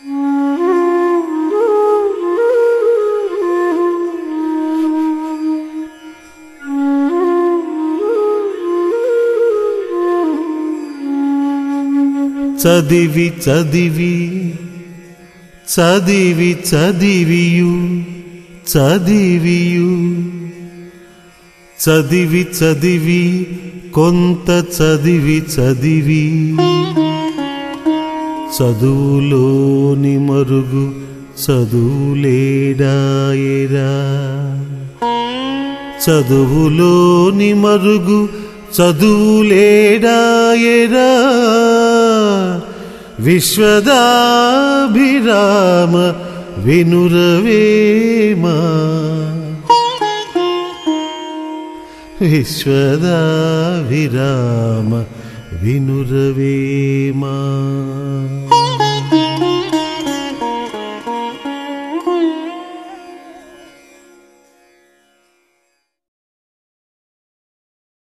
చదివి చదివి చదివి చదివియు చదివియు. చదివి చదివి కొంత చదివి చదివి. చదువులోని మరుగు చదువులేడాయరా. చదువులోని మరుగు చదువులేడాయరా. విశ్వదాభిరామ వినురవేమా. విశ్వదాభిరామ వినురవేమా.